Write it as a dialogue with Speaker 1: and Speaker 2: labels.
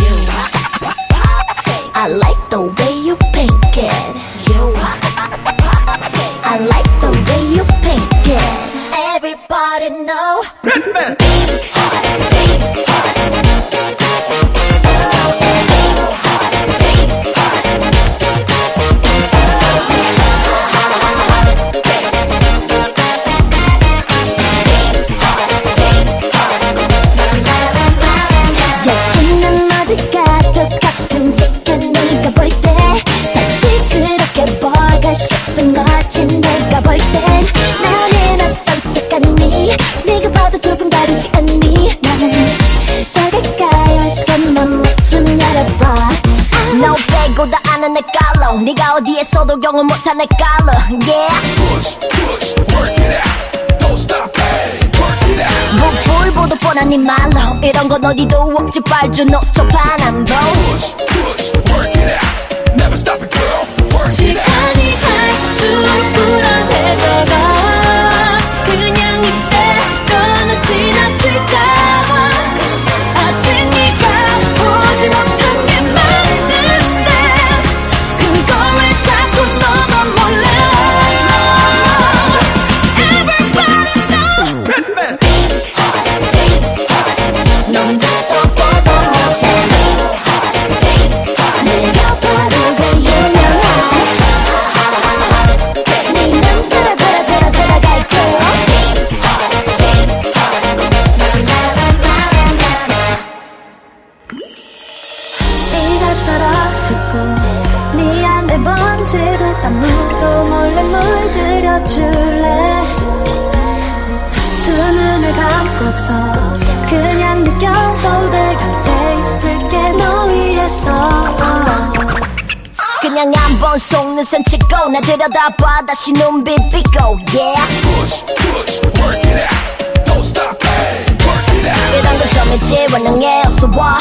Speaker 1: You. I like the way you pink it. You. I like the way you it. Everybody know. 예 내 깔로 네가 어디에서도 경험 못한 내 깔로 yeah
Speaker 2: push, push, work it out. Don't stop, hey, work it out.
Speaker 1: 볼보도 뻔한 네 말로 이런 건 어디도 없지 빨주 노초 파남보
Speaker 2: Push, push, work it out.
Speaker 1: 떨어지고 네 안에 번지듯 아무도 몰래 물들여 줄래? 두 눈을 감고서 그냥 느껴도 내 곁에 있을게 너 위해서. 그냥 한 번 속눈 썹 찍고 나 들여다봐. 다시 눈빛 비고 yeah.
Speaker 2: Push, push, work it out. Don't stop, hey, work it out.
Speaker 1: 이런 건좀 있지 원능해 어서 와